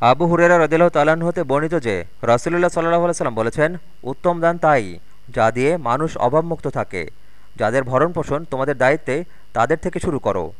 আবু হুরেরা রদিল্লাহ তালান হতে বর্ণিত যে, রসুলুল্লাহ সাল্লাহ সাল্লাম বলেছেন, উত্তম দান তাই, যা দিয়ে মানুষ অভাবমুক্ত থাকে। যাদের ভরণ পোষণ তোমাদের দায়িত্বে, তাদের থেকে শুরু করো।